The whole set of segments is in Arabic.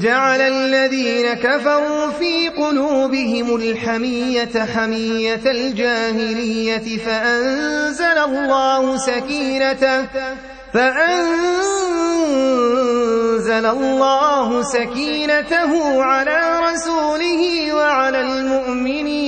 جعل الذين كفروا في قلوبهم الحمية حمية الجاهلية فأنزل الله سكينته فأنزل الله سكينته على رسوله وعلى المؤمنين.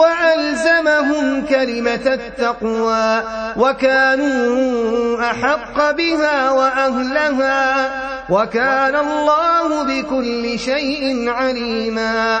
وألزمهم كلمة التقوى وكانوا أحق بها وأهلها وكان الله بكل شيء عليما